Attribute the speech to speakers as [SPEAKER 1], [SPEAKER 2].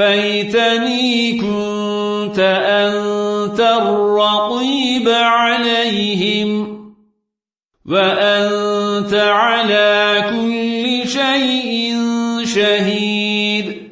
[SPEAKER 1] توفيتني كنت أنت الرقيب عليهم وأنت على كل شيء شهيد